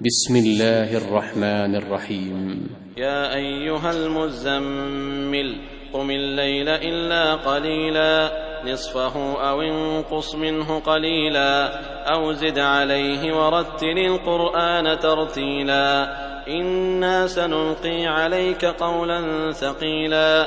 بسم الله الرحمن الرحيم. يا أيها المزمل قم الليل إلا قليلا نصفه أو انقص منه قليلا أو زد عليه ورتل القرآن ترتيلا. إنا سنلقي عليك قولا ثقيلا.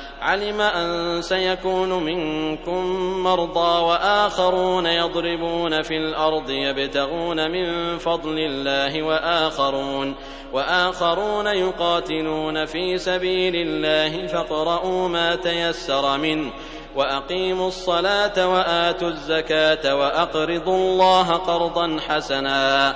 علم أن سيكون منكم مرضى وآخرون يضربون في الأرض يبتغون من فضل الله وآخرون وآخرون يقاتلون في سبيل الله فاقرؤوا ما تيسر منه وأقيموا الصلاة وآتوا الزكاة وأقرضوا الله قرضا حسنا